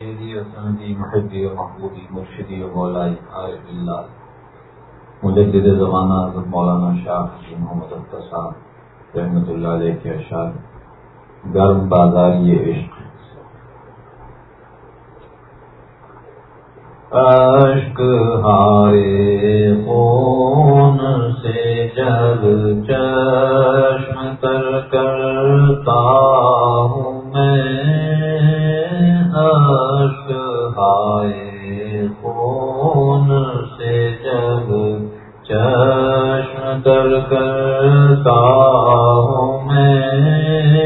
محبی و محبوبی، مرشدی و مولائی، عارف اللہ مجدد زمانہ، حضرت مولانا شاہ محمد اختر صاحب رحمۃ اللہ علیہ کے اشعار گرم بازار یہ عشق اشک ہارے خون سے جگ چشم تر کرتا ہوں میں۔ خون سے جب چشم در کرتا ہوں میں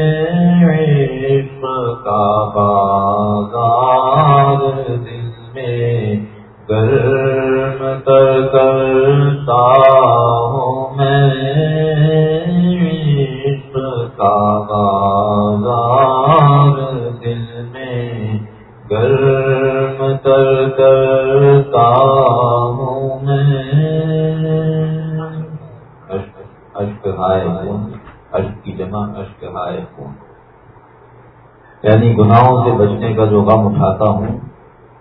عشق کا بازار دل میں گرم تر کرتا ہوں میں عشق کا بازار اشک ہائے خون اشک کی جمع اشک ہائے خون یعنی گناہوں سے بچنے کا جو غم اٹھاتا ہوں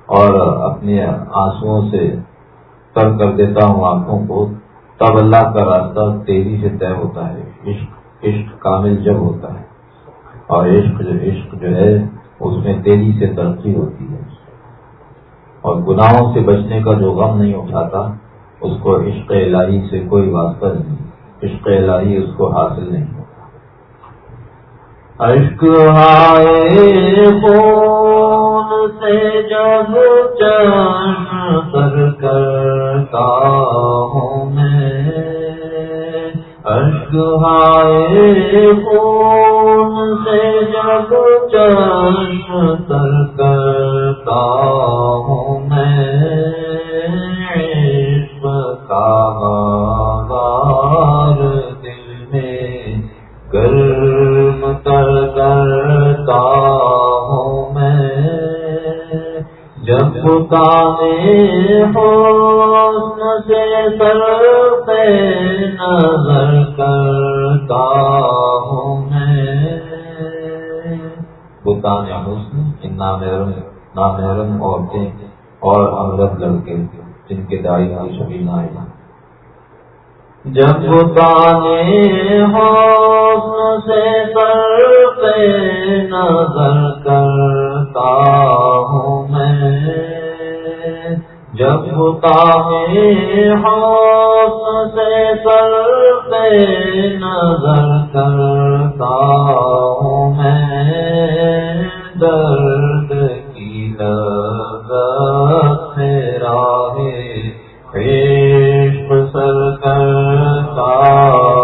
اور اپنے آنسو سے تر کر دیتا ہوں آنکھوں کو، تب اللہ کا راستہ تیزی سے طے ہوتا ہے۔ عشق عشق کامل جب ہوتا ہے۔ اور عشق جو عشق جو ہے، اس میں تیزی سے ترقی ہوتی ہے۔ اور گناہوں سے بچنے کا جو غم نہیں اٹھاتا، اس کو عشق الہی سے کوئی واسطہ نہیں۔ عشق الہی اس کو حاصل نہیں ہوتا۔ عشق آئے خون سے جب چشم کرتا ہوں میں۔ اشک ہائے خون سے جب چشم تر کرتا ہوں میں۔ عشق کا جب تانے حسن سے سر پہ نظر کرتا ہوں میں۔ بتان حسن، ان نامحرم نامحرم عورتیں اور امرت لڑکے جن کے دائی کی شبی نہ آئے جب تانے حسن سے سر پہ نظر کرتا ہوں میں جب تانے سے سر پہ نظر کرتا ہوں میں، درد کی لذت میرا ہے سر کرتا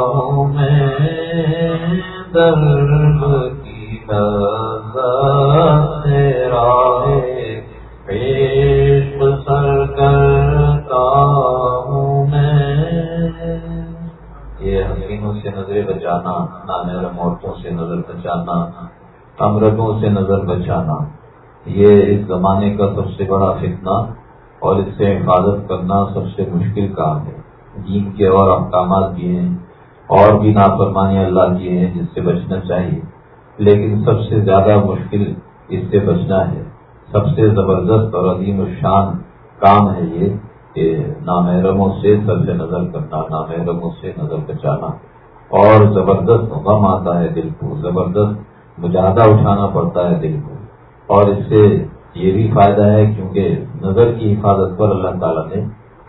ہوں میں، درد کی تیرا سے نظر بچانا نانرم عورتوں سے نظر بچانا امرتوں سے نظر بچانا، یہ اس زمانے کا سب سے بڑا فتنہ اور اس سے حفاظت کرنا سب سے مشکل کام ہے۔ دین کے اور احکامات بھی ہیں اور بھی نافرمانی اللہ کی ہیں جس سے بچنا چاہیے۔ لیکن سب سے زیادہ مشکل اس سے بچنا ہے۔ سب سے زبردست اور عظیم الشان کام ہے یہ کہ نامحرموں سے سب سے نظر کرنا نامحرموں سے نظر بچانا۔ اور زبردست غم آتا ہے دل کو، زبردست مجاہدہ اٹھانا پڑتا ہے دل کو۔ اور اس سے یہ بھی فائدہ ہے کیونکہ نظر کی حفاظت پر اللہ تعالیٰ نے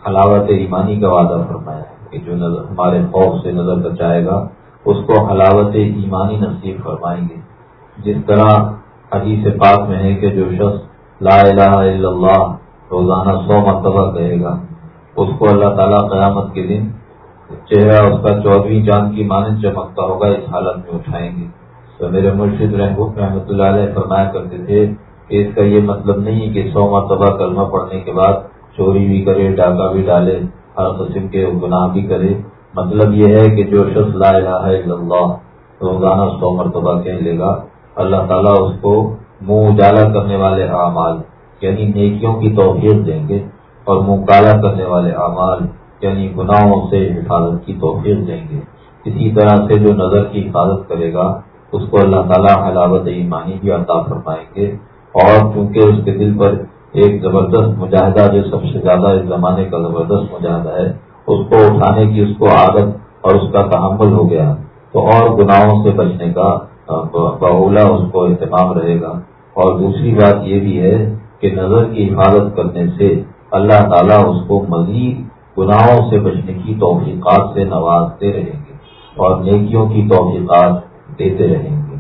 حلاوت ایمانی کا وعدہ فرمایا ہے کہ جو نظر ہمارے خوف سے نظر بچائے گا، اس کو حلاوت ایمانی نصیب فرمائیں گے۔ جس طرح حدیث پاک میں ہے کہ جو شخص لا الہ الا اللہ روزانہ سو مرتبہ کہے گا، اس کو اللہ تعالیٰ قیامت کے دن چہرہ اس کا چودہویں چاند کی مانند چمکتا ہوگا، اس حالت میں اٹھائیں گے۔ تو میرے مرشد رحمت رحمۃ اللہ علیہ فرمایا کرتے تھے کہ اس کا یہ مطلب نہیں کہ سو مرتبہ کلمہ پڑھنے کے بعد چوری بھی کرے، ڈاکہ بھی ڈالے، ہر قسم کے گناہ بھی کرے۔ مطلب یہ ہے کہ جو شخص لا الہ الا اللہ روزانہ سو مرتبہ کہہ لے گا۔ اللہ تعالیٰ اس کو منہ اجالا کرنے والے اعمال یعنی نیکیوں کی توفیق دیں گے اور منہ کالا کرنے والے اعمال یعنی گناہوں سے حفاظت کی توفیق دیں گے۔ اسی طرح سے جو نظر کی حفاظت کرے گا، اس کو اللہ تعالیٰ حلاوت ایمانی بھی عطا فرمائیں گے۔ اور کیونکہ اس کے دل پر ایک زبردست مجاہدہ جو سب سے زیادہ اس زمانے کا زبردست مجاہدہ ہے، اس کو اٹھانے کی اس کو عادت اور اس کا تحمل ہو گیا، تو اور گناہوں سے بچنے کا بہولا اس کو اہتمام رہے گا۔ اور دوسری بات یہ بھی ہے کہ نظر کی حفاظت کرنے سے اللہ تعالیٰ اس کو مزید گناہوں سے بچنے کی توفیقات سے نوازتے رہیں گے اور نیکیوں کی توفیقات دیتے رہیں گے۔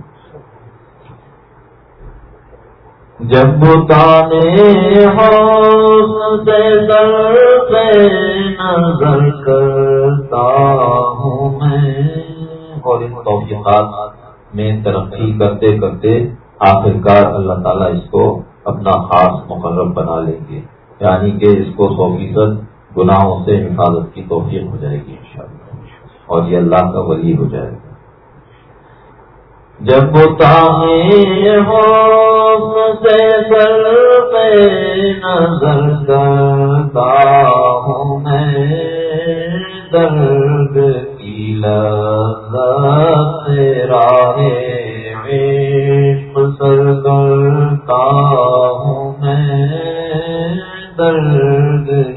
جب تانے نظر کرتا ہوں میں، اور ان توفیقات میں ترقی کرتے کرتے آخرکار اللہ تعالیٰ اس کو اپنا خاص مقرر بنا لیں گے۔ یعنی کہ اس کو سو فیصد گناہوں سے حفاظت کی توفیق ہو جائے گی انشاءاللہ۔ اور یہ اللہ کا ولی ہو جائے گا۔ جب تانے ہو سے سر پہ نظر کرتا ہوں میں۔ درد کی لذت راہ سر کرتا ہوں میں۔ درد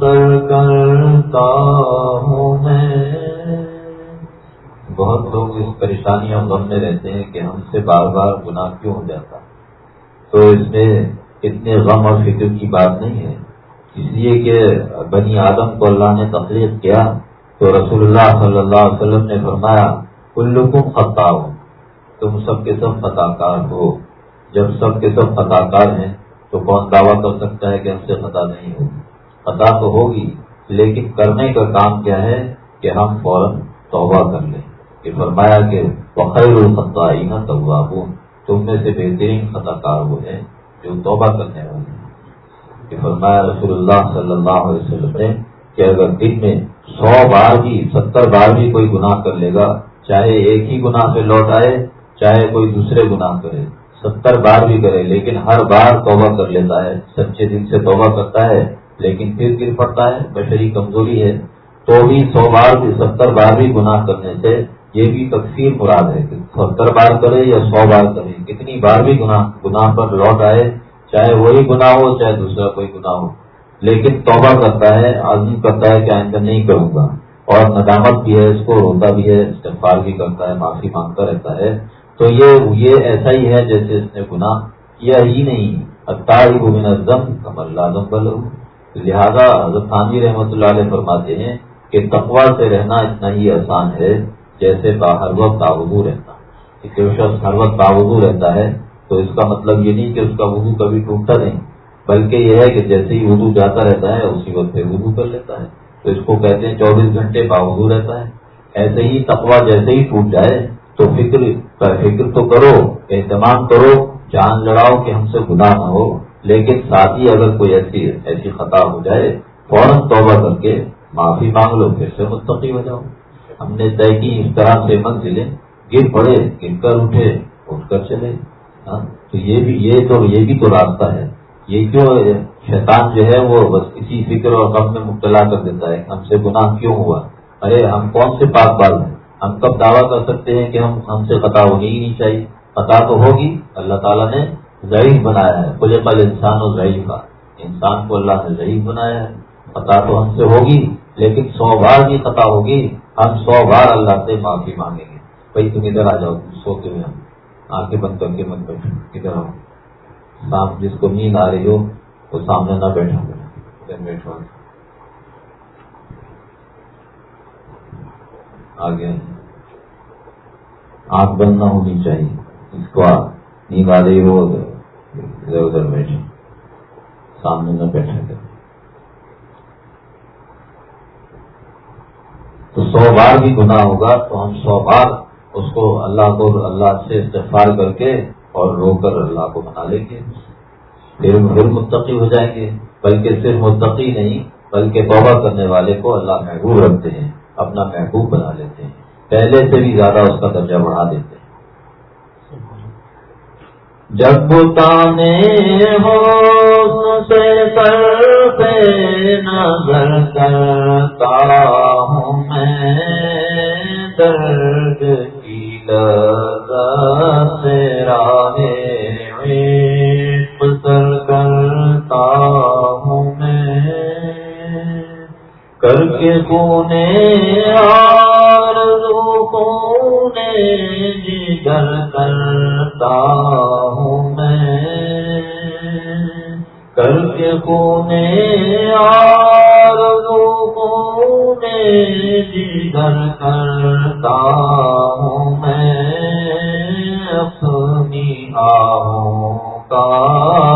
سر کرتا ہوں میں بہت لوگ اس پریشانی اور غم میں رہتے ہیں کہ ہم سے بار بار گناہ کیوں ہو جاتا؟ تو اس میں اتنے غم اور فکر کی بات نہیں ہے۔ اس لیے کہ بنی آدم کو اللہ نے تخلیق کیا تو رسول اللہ صلی اللہ علیہ وسلم نے فرمایا، کلکم خطا ہو تم سب کے سب خطا کار ہو۔ جب سب کے سب خطا کار ہیں، تو کون دعویٰ کر سکتا ہے کہ ہم سے خطا نہیں ہوگی؟ خطا تو ہوگی، لیکن کرنے کا کام کیا ہے کہ ہم فوراً توبہ کر لیں۔ کہ فرمایا کہ بخیر الخطہ نہ تم میں سے بہترین خطا کار وہ ہے جو توبہ کرنے والے ہیں۔ کہ فرمایا رسول اللہ صلی اللہ علیہ وسلم نے کہ اگر دن میں سو بار بھی، ستر بار بھی کوئی گناہ کر لے گا، چاہے ایک ہی گناہ سے لوٹ آئے، چاہے کوئی دوسرے گناہ کرے ستر بار بھی کرے، لیکن ہر بار توبہ کر لیتا ہے۔ سچے دل سے توبہ کرتا ہے، لیکن پھر گر پڑتا ہے۔ بشری کمزوری ہے۔ تو بھی سو بار بھی، ستر بار بھی گناہ کرنے سے یہ بھی تقسیم مراد ہے کہ ستر بار کرے یا سو بار کرے۔ کتنی بار بھی گناہ گناہ پر لوٹ آئے، چاہے وہی گناہ ہو، چاہے دوسرا کوئی گناہ ہو۔ لیکن توبہ کرتا ہے آدمی کرتا ہے کہ آئندہ نہیں کروں گا۔ اور ندامت بھی ہے، اس کو روتا بھی ہے استفار بھی کرتا ہے، معافی مانگتا رہتا ہے۔ تو یہ یہ ایسا ہی ہے جیسے اس نے گناہ کیا ہی نہیں۔ کمر لازم بل لہذا حضرت خانوی رحمۃ اللہ علیہ فرماتے ہیں کہ تقوا سے رہنا اتنا ہی آسان ہے جیسے ہر وقت تاوضو رہنا کہ شخص ہر وقت تاوضو رہتا ہے، تو اس کا مطلب یہ نہیں کہ اس کا وضو کبھی ٹوٹتا نہیں، بلکہ یہ ہے کہ جیسے ہی وضو جاتا رہتا ہے، اسی وقت پھر وضو کر لیتا ہے۔ تو اس کو کہتے ہیں چوبیس گھنٹے باوضو رہتا ہے۔ ایسے ہی تقوا جیسے ہی ٹوٹ جائے تو فکر فکر تو کرو، اہتمام کرو، جان لڑاؤ کہ ہم سے گناہ نہ ہو۔ لیکن ساتھ ہی اگر کوئی ایسی ایسی خطا ہو جائے، فوراً توبہ کر کے معافی مانگ لو، پھر سے مستقی ہو جاؤ۔ ہم نے طے کی، اس طرح سے منزلیں گر پڑے، گر کر اٹھے، اٹھ کر چلے۔ ہاں، تو یہ بھی، یہ تو، یہ بھی تو راستہ ہے۔ یہ کیوں شیطان جو ہے وہ بس کسی فکر اور غم میں مبتلا کر دیتا ہے۔ ہم سے گناہ کیوں ہوا؟ ارے، ہم کون سے پاک بال ہیں؟ ہم کب دعویٰ کر سکتے ہیں کہ ہم ہم سے خطا ہونی ہی نہیں چاہیے؟ خطا تو ہوگی، اللہ تعالیٰ نے ضعیف بنایا ہے۔ کل پل انسان اور ضعیف کا۔ انسان کو اللہ نے ضعیف بنایا ہے۔ خطا تو ہم سے ہوگی، لیکن سو بار بھی خطا ہوگی، ہم سو بار اللہ سے معافی مانگیں گے۔ بھائی تم ادھر آ جاؤ، سوتے ہوئے ہم آنکھیں بند کر کے مت بیٹھو۔ ادھر آؤ۔ جس کو نیند آ رہی ہو، وہ سامنے نہ بیٹھا۔ بیٹھو۔ آگے۔ آنکھ بند نہ ہونی چاہیے۔ اس کو نیند آ رہی ہو، ادھر ادھر بیٹھے سامنے نہ بیٹھا کر تو سو بار بھی گناہ ہوگا تو ہم سو بار اس کو اللہ کو اللہ سے استفار کر کے اور رو کر اللہ کو بنا لیں گے۔ پھر پھر متقی ہو جائیں گے۔ بلکہ صرف متقی نہیں، بلکہ توبہ کرنے والے کو اللہ محبوب رکھتے ہیں، اپنا محبوب بنا لیتے ہیں۔ پہلے سے بھی زیادہ اس کا درجہ بڑھا دیتے ہیں۔ جب تانے ہو سے سر پہ نظر کرتا ہوں میں، درد کی سے راہ عشق سر کرتا ہوں میں۔ کر کے کونے آرزو کونے جگر کرتا ہوں میں۔ کر کے کونے آرزو کونے جگر کرتا ہوں میں۔ اپنی آہوں کا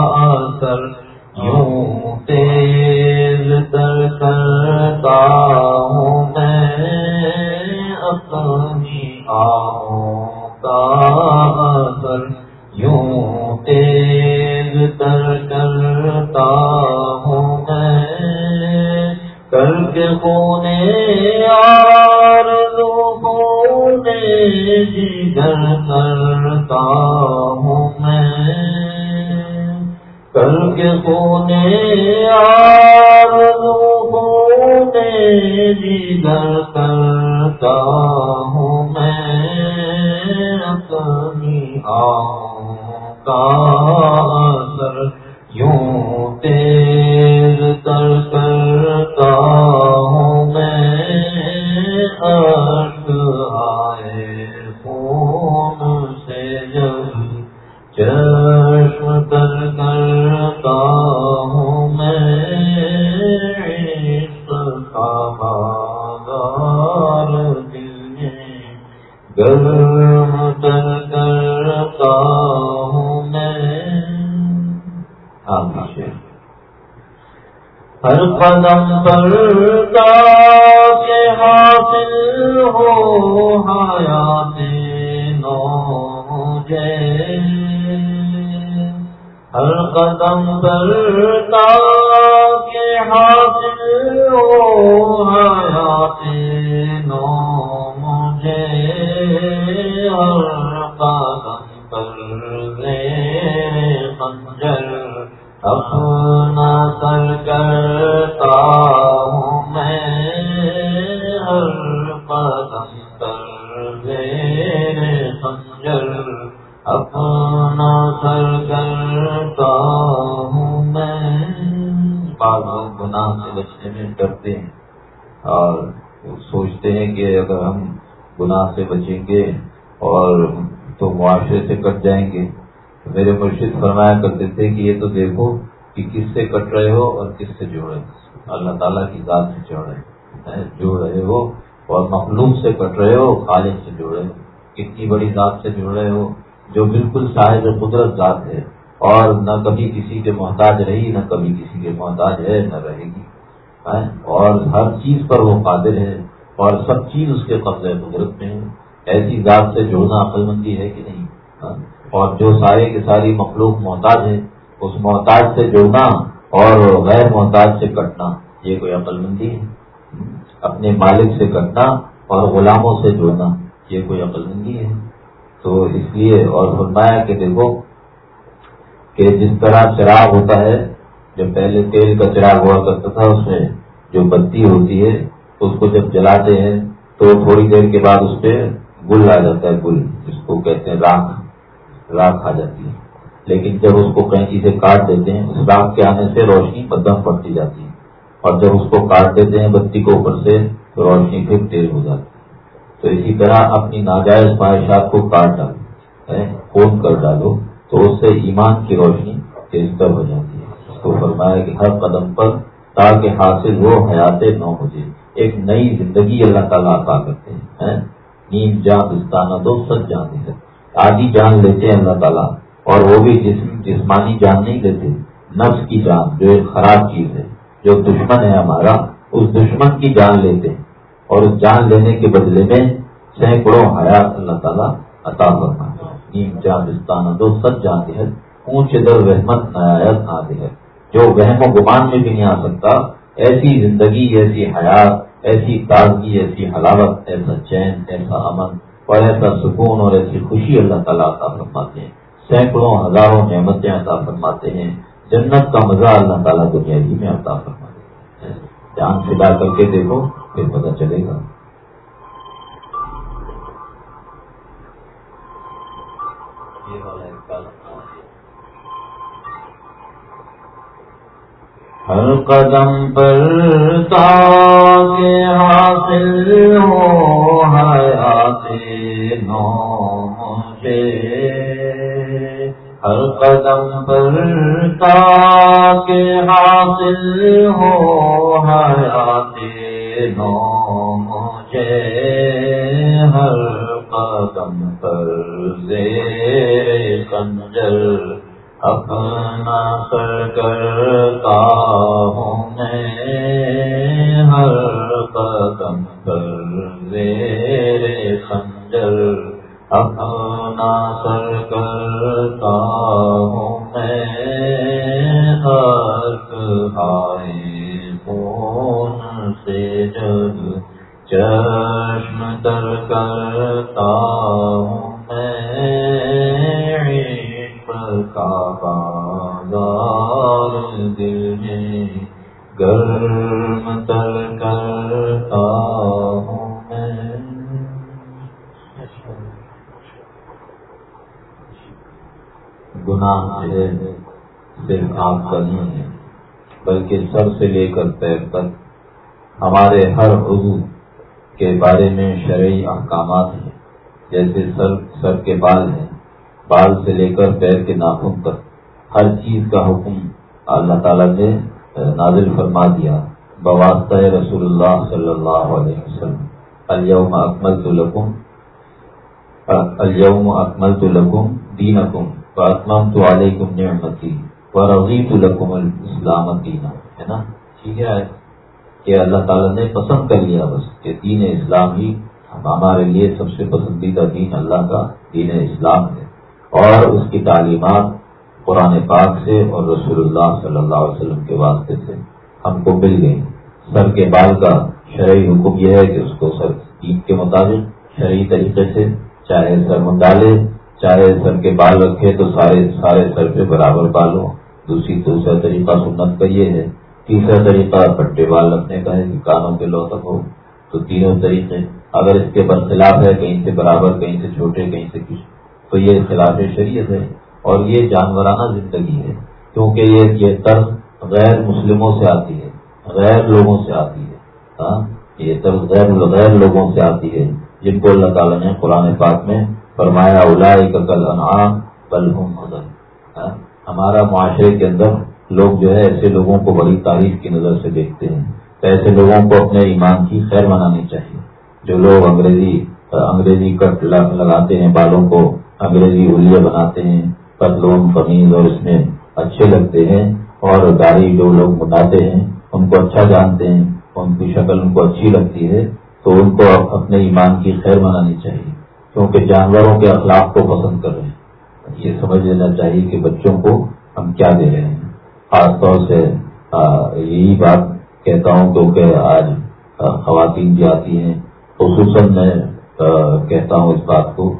قدم پر کے حاصل ہو حیات نو مجھے ہر قدم پر کے حاصل ہو حیات نو مجھے ہر قدم پر خنجر اپنا سر کرتا ہوں میں بعض لوگ گناہ سے بچنے میں ڈرتے ہیں اور سوچتے ہیں کہ اگر ہم گناہ سے بچیں گے اور تو معاشرے سے کٹ جائیں گے میرے مرشد فرمایا کرتے تھے کہ یہ تو دیکھو کہ کس سے کٹ رہے ہو اور کس سے جوڑ رہے ہو اللہ تعالیٰ کی ذات سے جوڑ رہے جوڑ رہے ہو اور مخلوق سے کٹ رہے ہو خالد سے جوڑ رہے ہو۔ کتنی بڑی ذات سے جوڑ رہے ہو جو بالکل صاحب قدرت ذات ہے۔ اور نہ کبھی کسی کے محتاج رہی، نہ کبھی کسی کے محتاج ہے، نہ رہے گی۔ اور ہر چیز پر وہ قادر ہے۔ اور سب چیز اس کے قبضے قدرت میں ہے۔ ایسی ذات سے جوڑنا عقل مندی ہے کہ نہیں؟ اور جو سارے کے ساری مخلوق محتاج ہے اس محتاج سے جڑنا اور غیر محتاج سے کٹنا، یہ کوئی عقل مندی ہے؟ اپنے مالک سے کٹنا اور غلاموں سے جڑنا یہ کوئی عقل مندی ہے؟ تو اس لیے اور فرمایا کہ دیکھو کہ جس طرح چراغ ہوتا ہے جو پہلے تیل کا چراغ ہوا کرتا تھا، اس میں جو بتی ہوتی ہے، اس کو جب جلاتے ہیں، تو تھوڑی دیر کے بعد اس پہ گل آ جاتا ہے، گل، جس کو کہتے ہیں راکھ راکھ آ جاتی ہے۔ لیکن جب اس کو کہیں سے کاٹ دیتے ہیں، اس راکھ کے آنے سے روشنی بدم پڑتی جاتی ہے۔ اور جب اس کو کاٹ دیتے ہیں بتی کو اوپر سے، تو روشنی پھر تیز ہو جاتی ہے۔ تو اسی طرح اپنی ناجائز خواہشات کو کاٹ ڈالو خون کر ڈالو، تو اس سے ایمان کی روشنی تیز کر ہو جاتی ہے۔ اس کو فرمایا کہ ہر قدم پر تاکہ حاصل ہو حیات نو مجھے ایک نئی زندگی اللہ تعالیٰ عطا کرتے ہیں نیم جان دستانہ دو سچ جان ہے آدھی جان لیتے ہیں اللہ تعالیٰ، اور وہ بھی جسم جسمانی جان نہیں لیتے، نفس کی جان جو ایک خراب چیز ہے۔ جو دشمن ہے ہمارا، اس دشمن کی جان لیتے ہیں۔ اور اس جان لینے کے بدلے میں سینکڑوں حیات اللہ تعالیٰ عطا کرنا نیم جان دستانہ دو سچ جانتے ہیں اونچے در وحمت نایت آتے ہے جو وہم و گمان میں بھی نہیں آ سکتا، ایسی زندگی، ایسی حیات، ایسی تازگی، ایسی حلاوت، ایسا چین، ایسا امن اور ایسا سکون اور ایسی خوشی اللہ تعالیٰ عطا فرماتے ہیں۔ سینکڑوں ہزاروں نعمتیں عطا فرماتے ہیں۔ جنت کا مزہ اللہ تعالیٰ دنیا جیسی میں عطا فرما دے جان پھلا کر کے دیکھو، پھر پتہ چلے گا۔ ہر قدم پر تا کے حاصل ہو ہے آتے نو مجھے۔ ہر قدم پر تاکہ حاصل ہو حیات نو مجھے ہر قدم پر زیر کنجر اپنا سر کرتا ہوں میں ہر قدم پر میرے خنجر۔ اپنا سر کرتا ہوں، میں ہر سے جب چشم در کرتا ہوں دل میں گرم تر گناہ ہے صرف آپ کا نہیں ہے، بلکہ سر سے لے کر پیر تک۔ ہمارے ہر عضو کے بارے میں شرعی احکامات ہیں، جیسے سر سر کے بال ہیں۔ بال سے لے کر پیر کے ناخن تک ہر چیز کا حکم اللہ تعالیٰ نے نازل فرما دیا۔ بواسطہ رسول اللہ صلی اللہ علیہ وسلم الم اکمل تو لکم الم اکمل تو لکم دین اکم تو علیکم نعمتی و رضیت لکم الاسلام دینا ہے نا؟ ٹھیک ہے۔ کہ اللہ تعالیٰ نے پسند کر لیا بس کہ دین اسلام ہی ہمارے لیے سب سے پسندیدہ دین اللہ کا دین اسلام ہے۔ اور اس کی تعلیمات قرآن پاک سے اور رسول اللہ صلی اللہ علیہ وسلم کے واسطے سے ہم کو مل گئی سر کے بال کا شرعی حکم یہ ہے کہ اس کو سر عید کے مطابق شرعی طریقے سے چاہے سر منڈالے چاہے سر کے بال رکھے تو سارے سارے سر پہ برابر بالو دوسری دوسرا طریقہ سنت کا یہ ہے۔ تیسرا طریقہ پٹے بال رکھنے کا ہے کہ کانوں کے لو تک ہو۔ تو تینوں طریقے۔ اگر اس کے برخلاف ہے کہیں سے برابر، کہیں سے چھوٹے، کہیں سے کچھ، تو یہ خلاف شریعت ہے۔ اور یہ جانورانہ زندگی ہے۔ کیونکہ یہ یہ طرز غیر مسلموں سے آتی ہے۔ غیر لوگوں سے آتی ہے۔ ہاں؟ یہ طرز غیر غیر لوگوں سے آتی ہے۔ جن کو اللہ تعالیٰ نے قرآن پاک میں فرمایا کل انعام بل مدن ہاں؟ ہمارا معاشرے کے اندر لوگ جو ہے ایسے لوگوں کو بڑی تعریف کی نظر سے دیکھتے ہیں تو ایسے لوگوں کو اپنے ایمان کی خیر منانی چاہیے۔ جو لوگ انگریزی انگریزی کٹ لگاتے ہیں، بالوں کو انگریزی الیہ بناتے ہیں پتلون قمیض اور اس میں اچھے لگتے ہیں اور گاڑی جو لوگ بناتے ہیں، ان کو اچھا جانتے ہیں، ان کی شکل ان کو اچھی لگتی ہے، تو ان کو اپنے ایمان کی خیر منانی چاہیے۔ کیونکہ جانوروں کے اخلاق کو پسند کر رہے ہیں۔ یہ سمجھ لینا چاہیے کہ بچوں کو ہم کیا دے رہے ہیں۔ خاص طور سے یہی بات کہتا ہوں کیونکہ آج خواتین بھی آتی ہیں۔ خصوصاً میں کہتا ہوں اس بات کو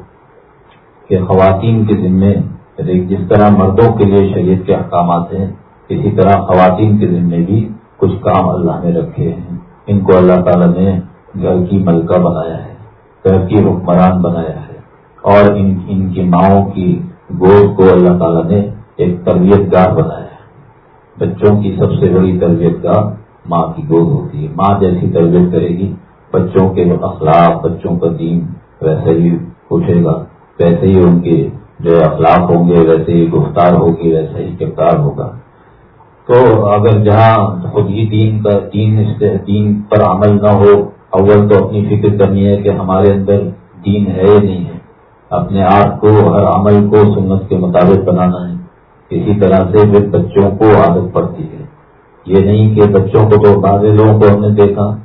کہ خواتین کے ذمے یعنی جس طرح مردوں کے لیے شریعت کے احکامات ہیں، اسی طرح خواتین کے ذمے بھی کچھ کام اللہ نے رکھے ہیں۔ ان کو اللہ تعالیٰ نے گھر کی ملکہ بنایا ہے۔ گھر کی حکمران بنایا ہے اور ان ان کی ماؤں کی گود کو اللہ تعالیٰ نے ایک تربیت گاہ بنایا ہے۔ بچوں کی سب سے بڑی تربیت گاہ ماں کی گود ہوتی ہے۔ ماں جیسی تربیت کرے گی، بچوں کے اخلاق، بچوں کا دین ویسے ہی اٹھے گا۔ ویسے ہی ان کے جو اخلاق ہوں گے، ویسے ہی گفتار ہوگی، ویسے ہی کردار ہوگا۔ تو اگر جہاں خود ہی دین کا، دین دین پر عمل نہ ہو اول تو اپنی فکر کرنی ہے کہ ہمارے اندر دین ہے یا نہیں ہے۔ اپنے آپ کو ہر عمل کو سنت کے مطابق بنانا ہے۔ اسی طرح سے پھر بچوں کو عادت پڑتی ہے۔ یہ نہیں کہ بچوں کو تو بعض لوگوں کو ہم نے دیکھا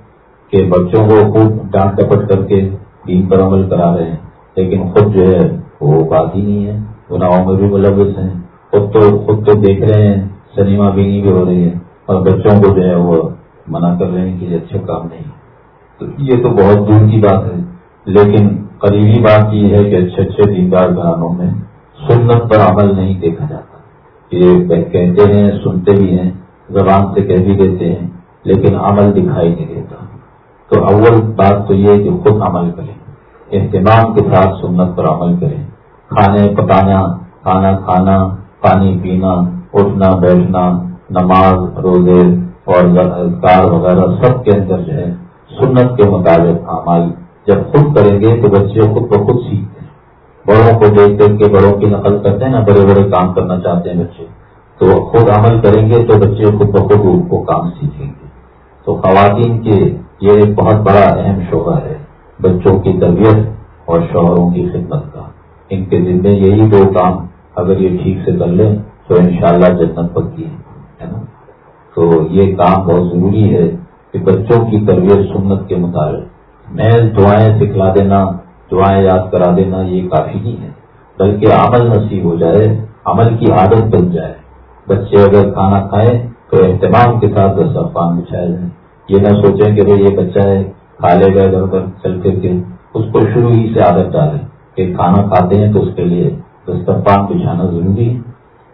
کہ بچوں کو خوب ڈانٹ ٹپٹ کر کے دین پر عمل کرا رہے ہیں، لیکن خود جو ہے وہ بات ہی نہیں ہے۔ گناہوں میں بھی ملوث ہیں۔ خود تو خود تو دیکھ رہے ہیں، سنیما بینی بھی ہو رہی ہے۔ اور بچوں کو جو ہے وہ منع کر رہے ہیں کہ یہ اچھا کام نہیں۔ یہ تو بہت دور کی بات ہے، لیکن قریبی بات یہ ہے کہ اچھے اچھے دیندار گھرانوں میں سنت پر عمل نہیں دیکھا جاتا۔ یہ کہتے ہیں، سنتے بھی ہیں، زبان سے کہہ بھی دیتے ہیں، لیکن عمل دکھائی نہیں دیتا۔ تو اول بات تو یہ کہ خود عمل کریں۔ اہتمام کے ساتھ سنت پر عمل کریں۔ کھانے، پکانا، کھانا کھانا، پانی پینا، اٹھنا، بیٹھنا، نماز، روزے اور کار وغیرہ سب کے اندر جو ہے سنت کے مطابق ہماری جب خود کریں گے تو بچے خود بخود سیکھتے ہیں۔ بڑوں کو دیکھ دیکھ کے بڑوں کی نقل کرتے ہیں نا، بڑے بڑے کام کرنا چاہتے ہیں بچے۔ تو خود عمل کریں گے تو بچے خود بخود ان کو کام سیکھیں گے۔ تو خواتین کے یہ ایک بہت بڑا اہم شعبہ ہے، بچوں کی تربیت اور شوہروں کی خدمت کا۔ ان کے ذمے یہی دو کام اگر یہ ٹھیک سے کر لیں تو انشاءاللہ جنت پکی ہے نا؟ تو یہ کام بہت ضروری ہے۔ کہ بچوں کی تربیت سنت کے مطابق محض دعائیں سکھلا دینا، دعائیں یاد کرا دینا، یہ کافی نہیں ہے۔ بلکہ عمل نصیب ہو جائے، عمل کی عادت بن جائے۔ بچے اگر کھانا کھائیں تو اہتمام کے ساتھ دسترخوان بچھایا جائے یہ نہ سوچیں کہ بھائی یہ بچہ ہے، کھا لے گا ادھر ادھر چل پھر کے۔ اس کو شروع ہی سے عادت ڈالیں کہ کھانا کھاتے ہیں تو اس کے لیے دسترخوان بچھانا ضروری ہے۔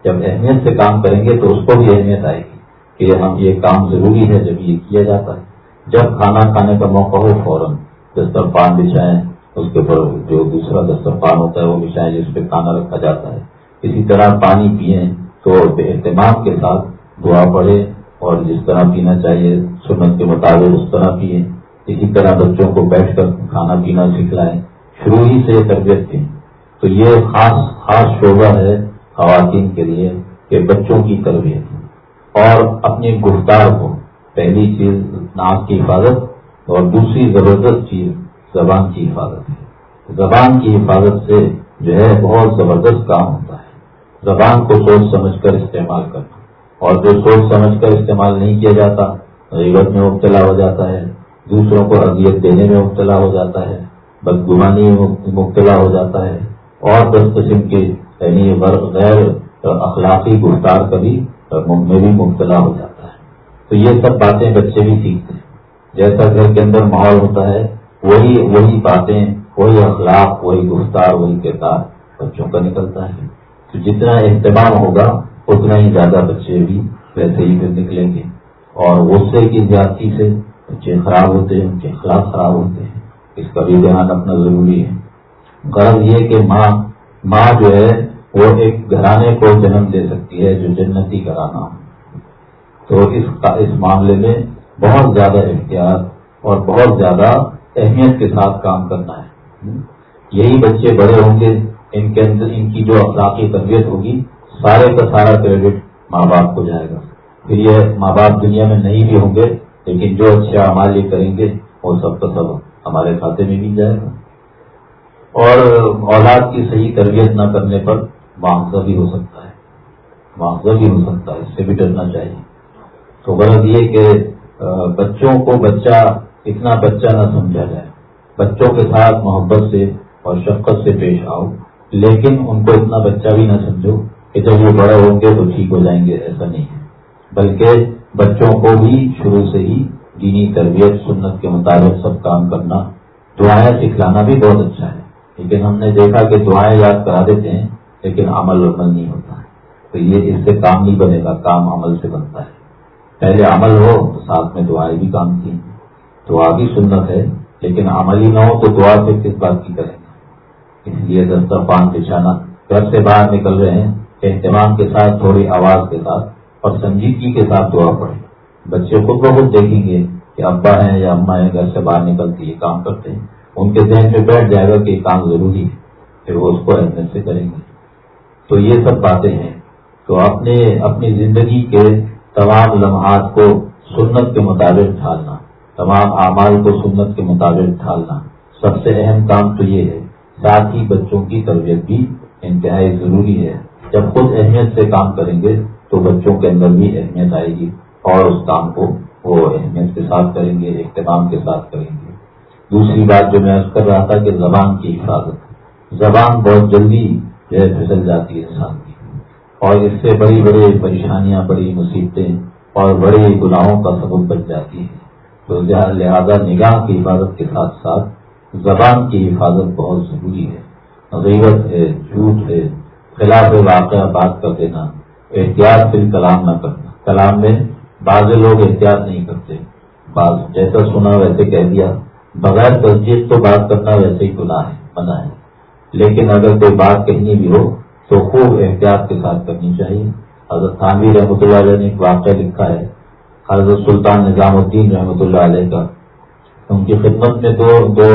جب اہمیت سے کام کریں گے تو اس کو بھی اہمیت آئے گی۔ کہ ہم یہ کام ضروری ہے جب یہ کیا جاتا ہے۔ جب کھانا کھانے کا موقع ہو فوراً دسترخوان بچھائیں اس کے اوپر جو دوسرا دسترخوان ہوتا ہے وہ بچھائیں جس پہ کھانا رکھا جاتا ہے۔ اسی طرح پانی پئیں تو اہتمام کے ساتھ دعا پڑے اور جس طرح پینا چاہیے، سنت کے مطابق اس طرح پیئیں اسی طرح بچوں کو بیٹھ کر کھانا پینا سکھلائیں۔ شروع ہی سے تربیت کی تو یہ خاص خاص شعبہ ہے خواتین کے لیے کہ بچوں کی تربیت۔ اور اپنی گفتار کو۔ پہلی چیز ناک کی حفاظت اور دوسری زبردست چیز زبان کی حفاظت ہے۔ زبان کی حفاظت سے جو ہے بہت زبردست کام ہوتا ہے۔ زبان کو سوچ سمجھ کر استعمال کرنا۔ اور جو سوچ سمجھ کر استعمال نہیں کیا جاتا، غیبت میں مبتلا ہو جاتا ہے۔ دوسروں کو اذیت دینے میں مبتلا ہو جاتا ہے۔ بدگمانی میں مبتلا ہو جاتا ہے۔ اور دس قسم کے یعنی غیر اخلاقی گفتار کبھی میں بھی مبتلا ہو جاتا ہے۔ تو یہ سب باتیں بچے بھی سیکھتے ہیں۔ جیسا گھر کے اندر ماحول ہوتا ہے، وہی وہی باتیں، وہی اخلاق، وہی گفتار، وہی کردار بچوں کا نکلتا ہے۔ تو جتنا اہتمام ہوگا، اتنا ہی زیادہ بچے بھی ویسے ہی پھر نکلیں گے۔ اور غصے کی زیادتی سے بچے خراب ہوتے ہیں، ان کے اخلاق خراب ہوتے ہیں۔ اس کا بھی دھیان رکھنا ضروری ہے۔ غرض یہ کہ ماں ماں جو ہے وہ ایک گھرانے کو جنم دے سکتی ہے جو جنتی کرانا ہو۔ تو اس اس معاملے میں بہت زیادہ احتیاط اور بہت زیادہ اہمیت کے ساتھ کام کرنا ہے۔ یہی بچے بڑے ہوں گے، ان کے اندر ان کی جو اخلاقی تربیت ہوگی، سارے کا سارا کریڈٹ ماں باپ کو جائے گا۔ پھر یہ ماں باپ دنیا میں نہیں بھی ہوں گے، لیکن جو اچھے اعمال یہ کریں گے، وہ سب کا سب ہمارے کھاتے میں بھی جائے گا۔ اور اولاد کی صحیح تربیت نہ کرنے پر معاوضہ بھی ہو سکتا ہے۔ معاوضہ بھی ہو سکتا ہے، اس سے بھی ڈرنا چاہیے۔ تو غرض یہ کہ بچوں کو بچہ، اتنا بچہ نہ سمجھا جائے۔ بچوں کے ساتھ محبت سے اور شفقت سے پیش آؤ، لیکن ان کو اتنا بچہ بھی نہ سمجھو کہ جب وہ بڑے ہوں گے تو ٹھیک ہو جائیں گے، ایسا نہیں ہے۔ بلکہ بچوں کو بھی شروع سے ہی دینی تربیت، سنت کے مطابق سب کام کرنا، دعائیں سکھلانا بھی بہت اچھا ہے۔ لیکن ہم نے دیکھا کہ دعائیں یاد کرا دیتے ہیں لیکن عمل عمل نہیں ہوتا ہے۔ تو یہ اس سے کام نہیں بنے گا، کام عمل سے بنتا ہے۔ پہلے عمل ہو تو ساتھ میں دعائیں بھی کام کی۔ دعا بھی سنت ہے، لیکن عمل ہی نہ ہو تو دعا سے کس بات کی کریں گے؟ اس لیے دستر پان بچھانا گھر سے باہر نکل رہے ہیں۔ اہتمام کے ساتھ، تھوڑی آواز کے ساتھ اور سنجیدگی کے ساتھ دعا پڑے بچے خود بہت دیکھیں گے کہ ابا ہیں یا اما ہیں، گھر سے باہر نکلتی یہ کام کرتے ہیں۔ ان کے ذہن میں بیٹھ جائے گا کہ یہ کام ضروری ہے، پھر وہ اس کو اہمیت سے کریں گے۔ تو یہ سب باتیں ہیں۔ تو اپنے اپنی زندگی کے تمام لمحات کو سنت کے مطابق ڈھالنا، تمام اعمال کو سنت کے مطابق ڈھالنا۔ سب سے اہم کام تو یہ ہے ساتھ ہی بچوں کی تربیت بھی انتہائی ضروری ہے۔ جب خود اہمیت سے کام کریں گے تو بچوں کے اندر بھی اہمیت آئے گی اور اس کام کو وہ اہمیت کے ساتھ کریں گے، اہتمام کے ساتھ کریں گے۔ دوسری بات جو میں کر رہا تھا کہ زبان کی حفاظت۔ زبان بہت جلدی جو ہے پھسل جاتی ہے انسان کی۔ اور اس سے بڑی بڑی پریشانیاں، بڑی مصیبتیں اور بڑے گناہوں کا سبب بن جاتی ہے تو لہذا نگاہ کی حفاظت کے ساتھ ساتھ زبان کی حفاظت بہت ضروری ہے۔ غیبت ہے، جھوٹ ہے۔ خلاف واقعہ بات کر دینا، احتیاط پھر کلام نہ کرنا۔ کلام میں بعض لوگ احتیاط نہیں کرتے۔ بعض جیسا سنا ویسے کہہ دیا، بغیر تصدیق تو بات کرنا ویسے ہی گناہ ہے، منع ہے۔ لیکن اگر کوئی بات کہنی بھی ہو تو خوب احتیاط کے ساتھ کرنی چاہیے۔ حضرت خانوی رحمۃ اللہ علیہ نے ایک واقعہ لکھا ہے۔ حضرت سلطان نظام الدین رحمۃ اللہ علیہ کا۔ ان کی خدمت میں دو دو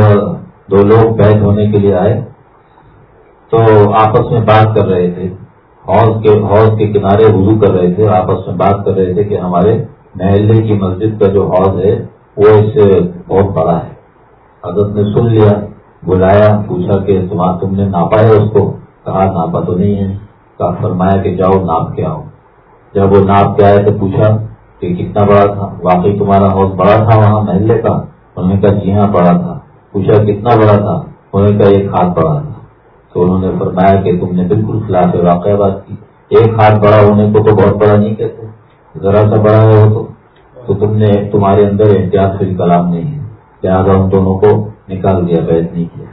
دو لوگ بیت ہونے کے لیے آئے۔ تو آپس میں بات کر رہے تھے۔ حوض کے حوض کے کنارے وضو کر رہے تھے۔ آپس میں بات کر رہے تھے کہ ہمارے محلے کی مسجد کا جو حوض ہے، وہ اس سے بہت بڑا ہے۔ حضرت نے سن لیا۔ بلایا، پوچھا کہ تم نے ناپا ہے اس کو؟ کہا، ناپا تو نہیں ہے۔ کہا، فرمایا کہ جاؤ، ناپ کے آؤ۔ جب وہ ناپ کے آئے تو پوچھا کہ کتنا بڑا تھا؟ واقعی تمہارا حوض بڑا تھا؟ وہاں محلے کا انہوں نے کہا جی ہاں بڑا تھا۔ پوچھا، کتنا بڑا تھا؟ انہوں نے کہا، ایک ہاتھ بڑا تھا۔ تو انہوں نے فرمایا کہ تم نے بالکل خلاف واقعہ بات کی۔ ایک ہاتھ بڑا ہونے کو تو بہت بڑا نہیں کہتے۔ ذرا سا بڑا ہے وہ تو۔ تم نے، تمہارے اندر احتیاط فی کلام نہیں ہے۔ لہٰذا ان دونوں کو نکال دیا، بیت نہیں کیا۔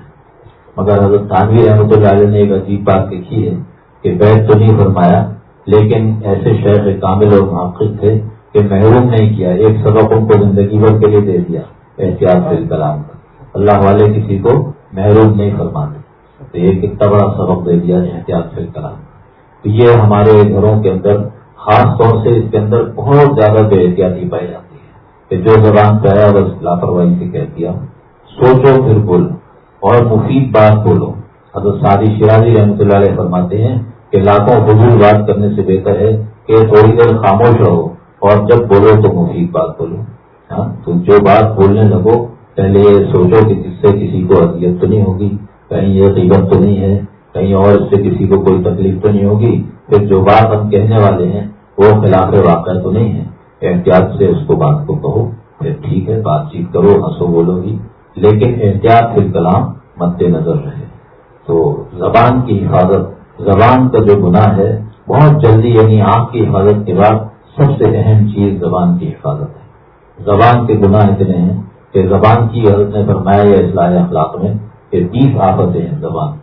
مگر حضرت تانوی احمد اللہ نے ایک عجیب بات لکھی ہے کہ بیت تو نہیں فرمایا، لیکن ایسے شہر کامل اور محقق تھے کہ محروم نہیں کیا، ایک سبق ان کو زندگی بھر کے لیے دے دیا، احتیاط فی کلام کا اللہ والے کسی کو محروم نہیں فرماتے، تو یہ کتنا بڑا سبق دے دیا، احتیاط سے کرا تو یہ ہمارے گھروں کے اندر خاص طور سے اس کے اندر بہت زیادہ بے احتیاطی پائی جاتی ہے کہ جو زبان پہ بس لاپرواہی سے کہہ دیا۔ سوچو پھر بولو اور مفید بات بولو۔ حضرت شادی شرازی رحمۃ اللہ علیہ فرماتے ہیں کہ لاکھوں حضور بات کرنے سے بہتر ہے کہ تھوڑی دیر خاموش رہو اور جب بولو تو مفید بات بولو۔ ہاں تو جو بات بولنے لگو، پہلے یہ سوچو کہ جس سے کسی کو اذیت تو نہیں ہوگی، کہیں یہ قیمت تو نہیں ہے، کہیں اور اس سے کسی کو کوئی تکلیف تو نہیں ہوگی۔ پھر جو بات ہم کہنے والے ہیں، وہ خلاف واقع تو نہیں ہے۔ احتیاط سے اس کو بات کو کہو۔ پھر ٹھیک ہے، بات چیت کرو، ہنسو بولو گی لیکن احتیاط پھر کلام مد نظر رہے۔ تو زبان کی حفاظت، زبان کا جو گناہ ہے، بہت جلدی یعنی آنکھ کی حفاظت کے بعد سب سے اہم چیز زبان کی حفاظت ہے۔ زبان کے گناہ اتنے ہیں کہ زبان کی حضرت نے فرمایا یا اصلاح اخلاق میں کہ بیس آفتیں ہیں زبان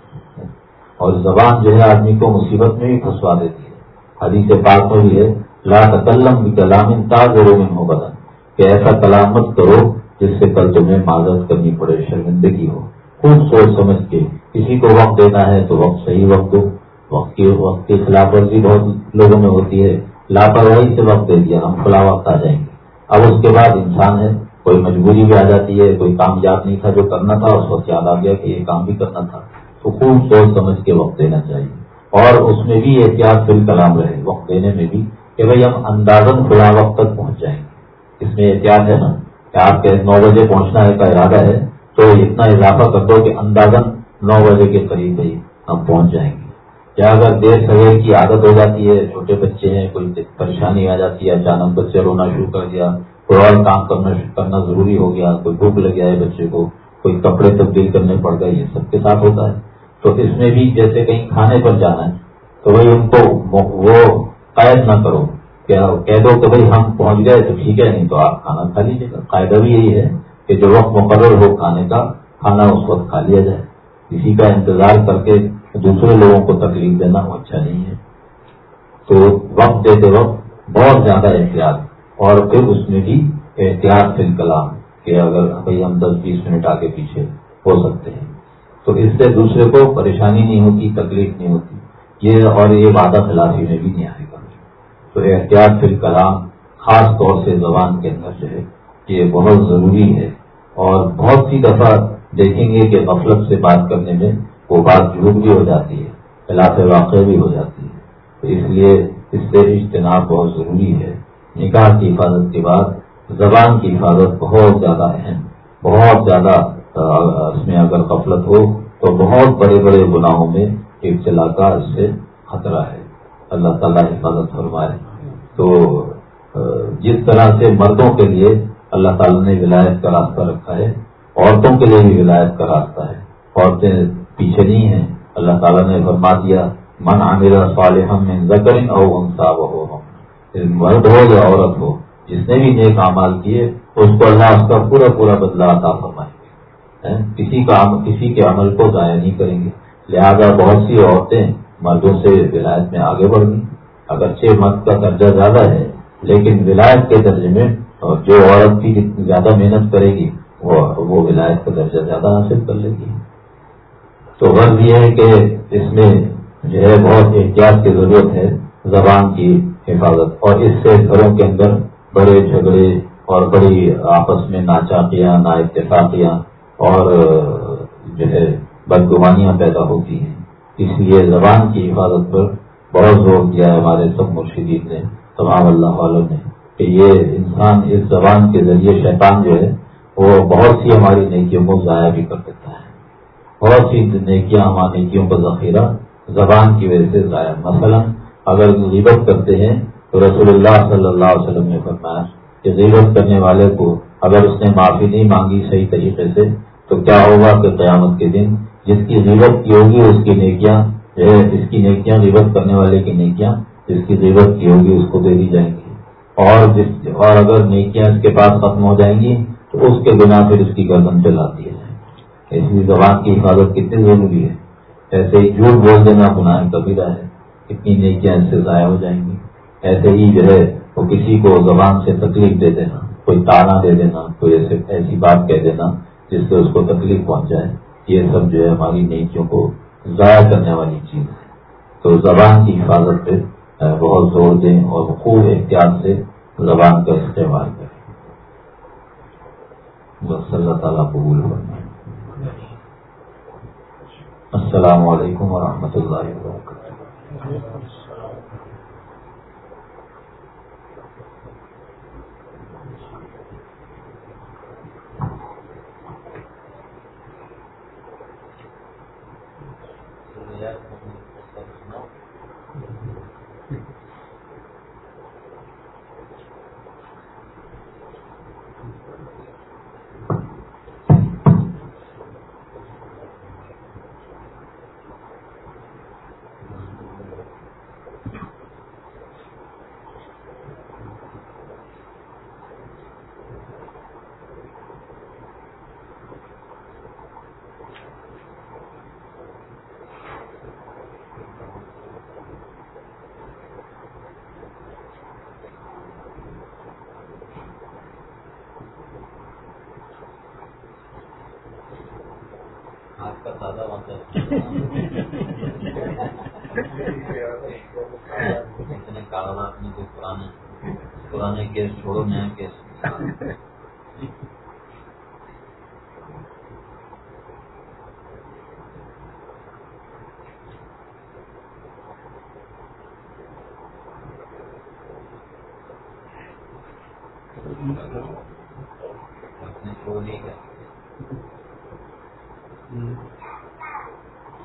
اور زبان جو ہے آدمی کو مصیبت میں بھی پھنسوا دیتی ہے۔ حدیث پاک میں بھی ہے، لا تکلم بھی کلام تاز ہو بدن۔ کہ ایسا کلام مت کرو جس سے کل تمہیں معذرت کرنی پڑے، شرمندگی ہو۔ خوب سوچ سمجھ کے کسی کو وقت دینا ہے تو وقت صحیح وقت دو وقت کی وقت کی خلاف ورزی بہت لوگوں میں ہوتی ہے۔ لاپرواہی سے وقت دے دیا، ہم فلاں وقت آ جائیں گے۔ اب اس کے بعد انسان ہے، کوئی مجبوری بھی آ جاتی ہے، کوئی کام یاد نہیں تھا جو کرنا تھا، اس وقت یاد آ گیا کہ یہ کام بھی کرنا تھا۔ تو خوب سوچ سمجھ کے وقت دینا چاہیے۔ اور اس میں بھی احتیاط فل کلام رہے۔ وقت دینے میں بھی کہ بھائی ہم اندازن کھلا وقت تک پہنچ جائیں۔ گے اس میں احتیاط ہے نا؟ کہ آپ کے نو بجے پہنچنا ہے کا ارادہ ہے، تو اتنا اضافہ کر دو کہ اندازن نو بجے کے قریب ہی ہم پہنچ جائیں گے۔ یا اگر دیر سویر کی عادت ہو جاتی ہے، چھوٹے بچے ہیں، کوئی پریشانی آ جاتی ہے، اچانک بچے رونا شروع کر دیا کوئی اور کام کرنا کرنا ضروری ہو گیا، کوئی بھوک لگ گیا ہے بچے کو، کوئی کپڑے تبدیل کرنے پڑ گئے، یہ سب کے ساتھ ہوتا ہے۔ تو اس میں بھی جیسے کہیں کھانے پر جانا ہے، تو بھائی ان کو وہ قید نہ کرو۔ کہہ دو کہ بھائی ہم پہنچ گئے تو ٹھیک ہے، نہیں تو آپ کھانا کھا لیجیے گا۔ قاعدہ بھی یہی ہے کہ جو وقت مقرر ہو کھانے کا، کھانا اس وقت کھا لیا جائے۔ کسی کا انتظار کر کے دوسرے لوگوں کو تکلیف دینا وہ اچھا نہیں ہے۔ تو وقت دیتے وقت بہت زیادہ احتیاط، اور پھر اس میں بھی احتیاط فل کلام کہ اگر بھائی ہم دس بیس منٹ آگے پیچھے ہو سکتے ہیں۔ تو اس سے دوسرے کو پریشانی نہیں ہوتی، تکلیف نہیں ہوتی۔ یہ اور یہ وعدہ خلافی میں بھی نہیں آئے گا تو احتیاط فل کلام خاص طور سے زبان کے اندر جو ہے یہ بہت ضروری ہے اور بہت سی دفعہ دیکھیں گے کہ غفلت سے بات کرنے میں وہ بات جھوٹ بھی ہو جاتی ہے، خلاف واقع بھی ہو جاتی ہے۔ تو اس لیے اس سے اجتناب بہت ضروری ہے۔ نکاح کی حفاظت کے بعد زبان کی حفاظت بہت زیادہ اہم، بہت زیادہ اس میں اگر غفلت ہو تو بہت بڑے بڑے گناہوں میں ابتلا کا اس سے خطرہ ہے۔ اللہ تعالیٰ حفاظت فرمائے۔ تو جس طرح سے مردوں کے لیے اللہ تعالیٰ نے ولایت کا راستہ رکھا ہے، عورتوں کے لیے بھی ولایت کا راستہ ہے۔ عورتیں پیچھے نہیں ہیں۔ اللہ تعالیٰ نے فرما دیا، من عامر صالح من ذکر او انصا وہ مرد ہو یا عورت ہو، جس نے بھی نیک امال کیے، اس کو اللہ اس کا پورا پورا بدلا عطا فرمائے۔ کسی کا کسی کے عمل کو ضائع نہیں کریں گے۔ لہذا بہت سی عورتیں مردوں سے ولایت میں آگے بڑھ گئی اگرچہ مرد کا درجہ زیادہ ہے، لیکن ولایت کے درجے میں جو عورت کی جتنی زیادہ محنت کرے گی، وہ ولایت کا درجہ زیادہ حاصل کر لے گی۔ تو غرض یہ ہے کہ اس میں جو ہے بہت احتیاط کی ضرورت ہے، زبان کی حفاظت۔ اور اس سے گھروں کے اندر بڑے جھگڑے اور بڑی آپس میں ناچاقیاں نا اتفاقیاں اور جو ہے بدگمانیاں پیدا ہوتی ہیں۔ اس لیے زبان کی حفاظت پر بہت زور دیا ہے ہمارے سب مرشدین نے، تمام اللہ والوں نے، کہ یہ انسان اس زبان کے ذریعے شیطان جو ہے، وہ بہت سی ہماری نیکیوں کو ضائع بھی کر دیتا ہے۔ بہت سی نیکیاں ہماری نیکیوں کا ذخیرہ زبان کی وجہ سے ضائع۔ مثلا اگر غیبت کرتے ہیں، تو رسول اللہ صلی اللہ علیہ وسلم نے فرمایا کہ غیبت کرنے والے کو اگر اس نے معافی نہیں مانگی صحیح طریقے سے، تو کیا ہوگا کہ قیامت کے دن جس کی غیبت کی ہوگی اس کی نیکیاں جس کی نیکیاں، غیبت کرنے والے کی نیکیاں جس کی غیبت کی ہوگی اس کو دے دی جائیں گی۔ اور جس، اور اگر نیکیاں اس کے پاس ختم ہو جائیں گی، تو اس کے بنا پھر اس کی گردن چلا دی جائے اس لیے زبان کی حفاظت کتنی ضروری ہے۔ ایسے ہی جھوٹ بول دینا گناہ کبیرہ ہے۔ کتنی نیکیاں اس سے ضائع ہو جائیں گی۔ ایسے ہی جو ہے، وہ کسی کو زبان سے تکلیف دے دینا، کوئی تانا دے دینا، کوئی ایسے، ایسی بات کہہ دینا جس سے اس کو تکلیف پہنچ جائے یہ سب جو ہے ہماری نیکیوں کو ضائع کرنے والی چیز ہے۔ تو زبان کی حفاظت پہ بہت زور دیں اور خوب احتیاط سے زبان کا استعمال کریں۔ بس اللہ تعالیٰ قبول کرنا السلام علیکم ورحمۃ اللہ وبرکاتہ۔ پرانے کیس چھوڑو نیا کیس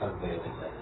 کی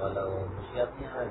والا وہ خوشی آتی ہے